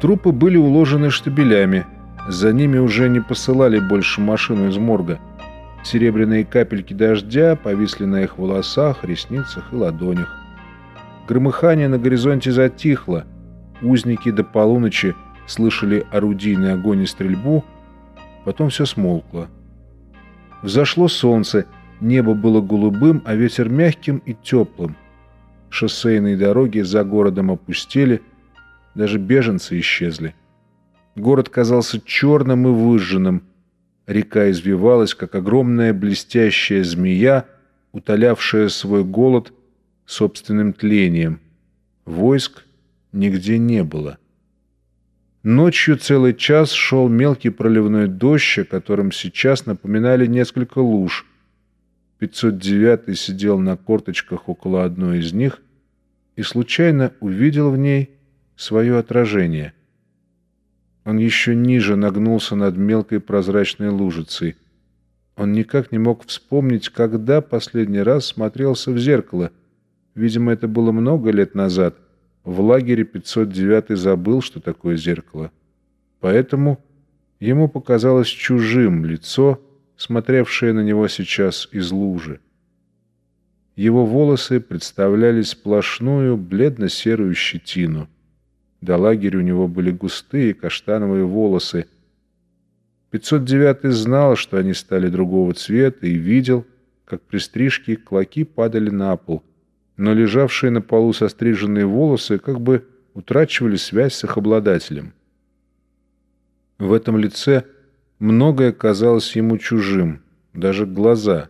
Трупы были уложены штабелями. За ними уже не посылали больше машину из морга. Серебряные капельки дождя повисли на их волосах, ресницах и ладонях. Громыхание на горизонте затихло. Узники до полуночи слышали орудийный огонь и стрельбу. Потом все смолкло. Взошло солнце, небо было голубым, а ветер мягким и теплым. Шоссейные дороги за городом опустели, даже беженцы исчезли. Город казался черным и выжженным. Река извивалась, как огромная блестящая змея, утолявшая свой голод собственным тлением. Войск нигде не было. Ночью целый час шел мелкий проливной дождь, о котором сейчас напоминали несколько луж. 509 сидел на корточках около одной из них и случайно увидел в ней свое отражение. Он еще ниже нагнулся над мелкой прозрачной лужицей. Он никак не мог вспомнить, когда последний раз смотрелся в зеркало. Видимо, это было много лет назад — в лагере 509 забыл, что такое зеркало. Поэтому ему показалось чужим лицо, смотревшее на него сейчас из лужи. Его волосы представляли сплошную бледно-серую щетину. До лагеря у него были густые каштановые волосы. 509 знал, что они стали другого цвета, и видел, как при стрижке клоки падали на пол — но лежавшие на полу состриженные волосы как бы утрачивали связь с их обладателем. В этом лице многое казалось ему чужим, даже глаза.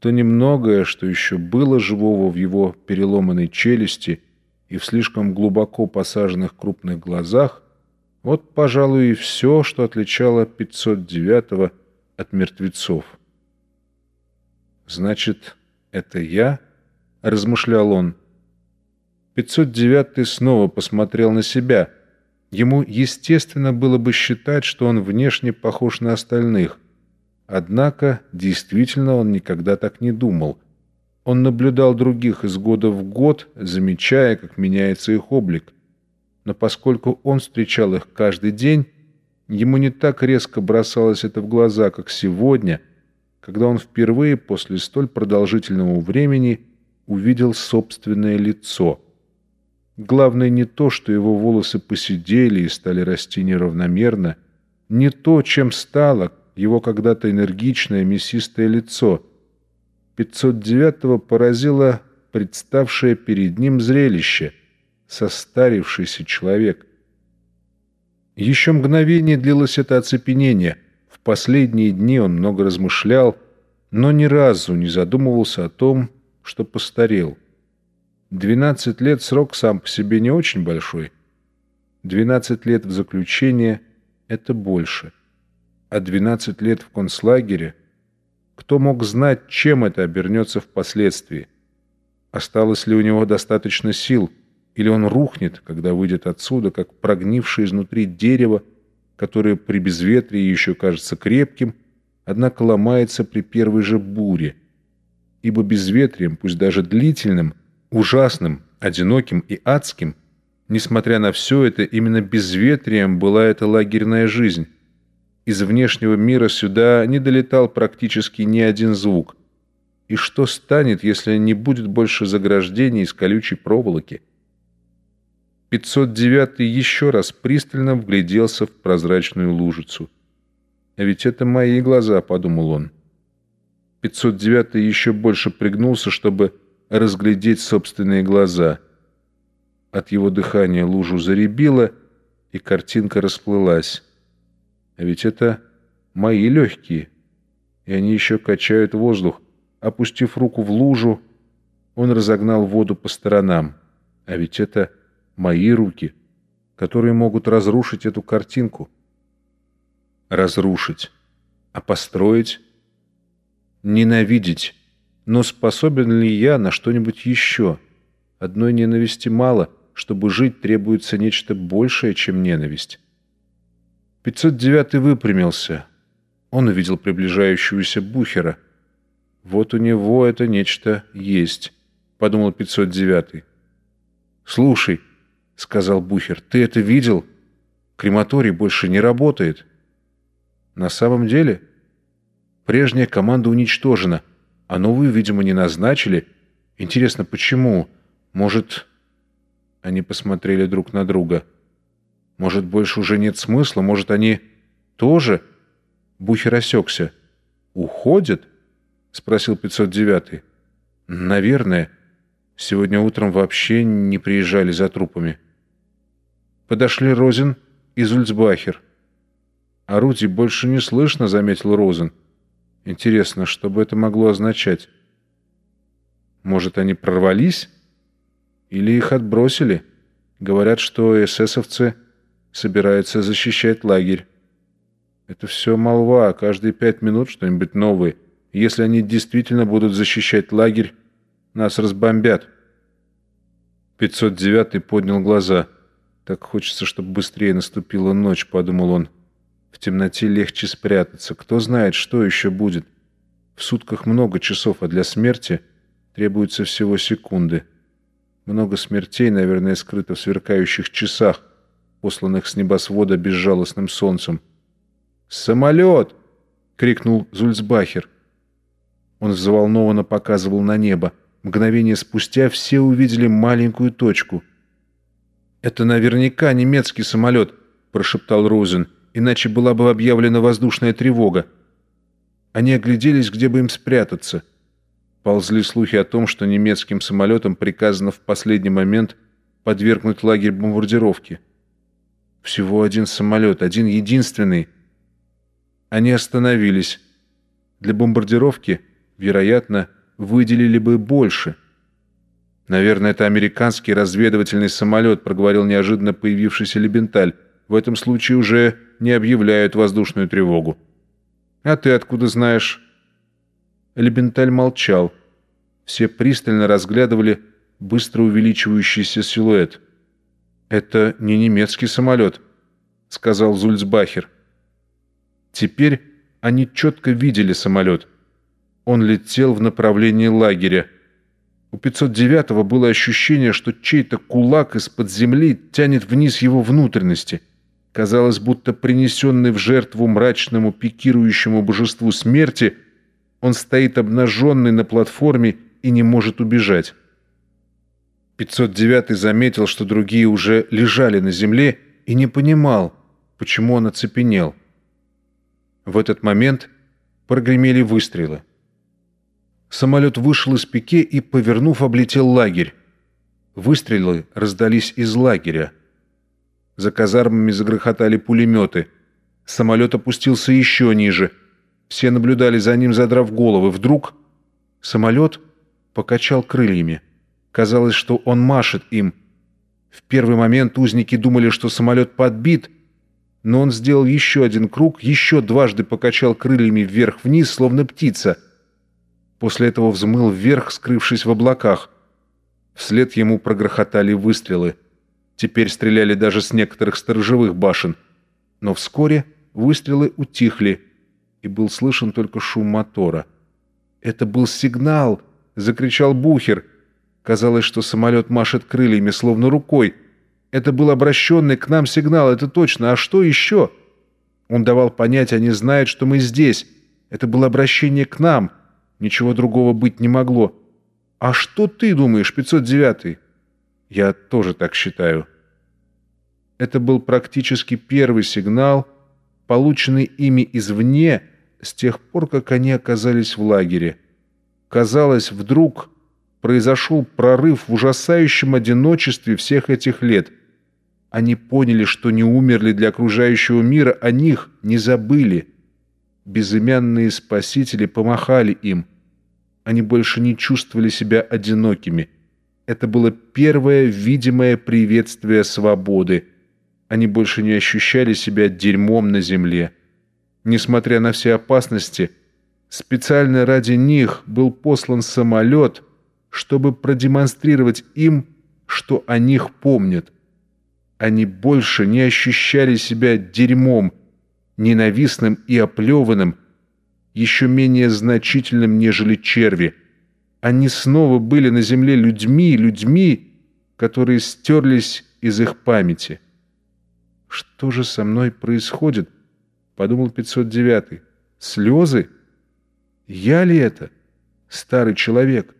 То немногое, что еще было живого в его переломанной челюсти и в слишком глубоко посаженных крупных глазах, вот, пожалуй, и все, что отличало 509-го от мертвецов. «Значит, это я?» размышлял он. 509 снова посмотрел на себя. Ему, естественно, было бы считать, что он внешне похож на остальных. Однако, действительно, он никогда так не думал. Он наблюдал других из года в год, замечая, как меняется их облик. Но поскольку он встречал их каждый день, ему не так резко бросалось это в глаза, как сегодня, когда он впервые после столь продолжительного времени – увидел собственное лицо. Главное не то, что его волосы посидели и стали расти неравномерно, не то, чем стало его когда-то энергичное мясистое лицо. 509-го поразило представшее перед ним зрелище — состарившийся человек. Еще мгновение длилось это оцепенение. В последние дни он много размышлял, но ни разу не задумывался о том, что постарел. Двенадцать лет срок сам по себе не очень большой. Двенадцать лет в заключении — это больше. А двенадцать лет в концлагере — кто мог знать, чем это обернется впоследствии? Осталось ли у него достаточно сил, или он рухнет, когда выйдет отсюда, как прогнившее изнутри дерево, которое при безветрии еще кажется крепким, однако ломается при первой же буре — ибо безветрием, пусть даже длительным, ужасным, одиноким и адским, несмотря на все это, именно безветрием была эта лагерная жизнь. Из внешнего мира сюда не долетал практически ни один звук. И что станет, если не будет больше заграждений из колючей проволоки? 509 еще раз пристально вгляделся в прозрачную лужицу. «А ведь это мои глаза», — подумал он. 509 еще больше пригнулся, чтобы разглядеть собственные глаза. От его дыхания лужу заребило, и картинка расплылась. А ведь это мои легкие, и они еще качают воздух. Опустив руку в лужу, он разогнал воду по сторонам. А ведь это мои руки, которые могут разрушить эту картинку. Разрушить. А построить ненавидеть. Но способен ли я на что-нибудь еще? Одной ненависти мало, чтобы жить требуется нечто большее, чем ненависть. 509 выпрямился. Он увидел приближающегося Бухера. «Вот у него это нечто есть», — подумал 509. «Слушай», — сказал Бухер, — «ты это видел? Крематорий больше не работает. На самом деле, прежняя команда уничтожена, а новую, видимо, не назначили. Интересно, почему? Может, они посмотрели друг на друга. Может, больше уже нет смысла? Может, они тоже? Бухер осекся. «Уходят?» — спросил 509-й. «Наверное. Сегодня утром вообще не приезжали за трупами». Подошли Розен и Зульцбахер. «Орудий больше не слышно», — заметил Розен. «Интересно, что бы это могло означать? Может, они прорвались? Или их отбросили? Говорят, что эсэсовцы собираются защищать лагерь. Это все молва, каждые пять минут что-нибудь новое. Если они действительно будут защищать лагерь, нас разбомбят». 509-й поднял глаза. «Так хочется, чтобы быстрее наступила ночь», — подумал он. В темноте легче спрятаться. Кто знает, что еще будет. В сутках много часов, а для смерти требуется всего секунды. Много смертей, наверное, скрыто в сверкающих часах, посланных с небосвода безжалостным солнцем. «Самолет!» — крикнул Зульцбахер. Он взволнованно показывал на небо. Мгновение спустя все увидели маленькую точку. «Это наверняка немецкий самолет», — прошептал Розен иначе была бы объявлена воздушная тревога. Они огляделись, где бы им спрятаться. Ползли слухи о том, что немецким самолетам приказано в последний момент подвергнуть лагерь бомбардировке. Всего один самолет, один единственный. Они остановились. Для бомбардировки, вероятно, выделили бы больше. «Наверное, это американский разведывательный самолет», проговорил неожиданно появившийся Лебенталь. «В этом случае уже не объявляют воздушную тревогу. А ты откуда знаешь?» Лебенталь молчал. Все пристально разглядывали быстро увеличивающийся силуэт. «Это не немецкий самолет», — сказал Зульцбахер. Теперь они четко видели самолет. Он летел в направлении лагеря. У 509-го было ощущение, что чей-то кулак из-под земли тянет вниз его внутренности — Казалось, будто принесенный в жертву мрачному пикирующему божеству смерти, он стоит обнаженный на платформе и не может убежать. 509 заметил, что другие уже лежали на земле и не понимал, почему он оцепенел. В этот момент прогремели выстрелы. Самолет вышел из пике и, повернув, облетел лагерь. Выстрелы раздались из лагеря. За казармами загрохотали пулеметы. Самолет опустился еще ниже. Все наблюдали за ним, задрав головы. Вдруг самолет покачал крыльями. Казалось, что он машет им. В первый момент узники думали, что самолет подбит, но он сделал еще один круг, еще дважды покачал крыльями вверх-вниз, словно птица. После этого взмыл вверх, скрывшись в облаках. Вслед ему прогрохотали выстрелы. Теперь стреляли даже с некоторых сторожевых башен. Но вскоре выстрелы утихли, и был слышен только шум мотора. «Это был сигнал!» — закричал Бухер. Казалось, что самолет машет крыльями, словно рукой. Это был обращенный к нам сигнал, это точно. А что еще? Он давал понять, они знают, что мы здесь. Это было обращение к нам. Ничего другого быть не могло. А что ты думаешь, 509-й? Я тоже так считаю. Это был практически первый сигнал, полученный ими извне с тех пор, как они оказались в лагере. Казалось, вдруг произошел прорыв в ужасающем одиночестве всех этих лет. Они поняли, что не умерли для окружающего мира, о них не забыли. Безымянные спасители помахали им. Они больше не чувствовали себя одинокими. Это было первое видимое приветствие свободы. Они больше не ощущали себя дерьмом на земле. Несмотря на все опасности, специально ради них был послан самолет, чтобы продемонстрировать им, что о них помнят. Они больше не ощущали себя дерьмом, ненавистным и оплеванным, еще менее значительным, нежели черви – они снова были на земле людьми, людьми, которые стерлись из их памяти. «Что же со мной происходит?» — подумал 509-й. «Слезы? Я ли это? Старый человек?»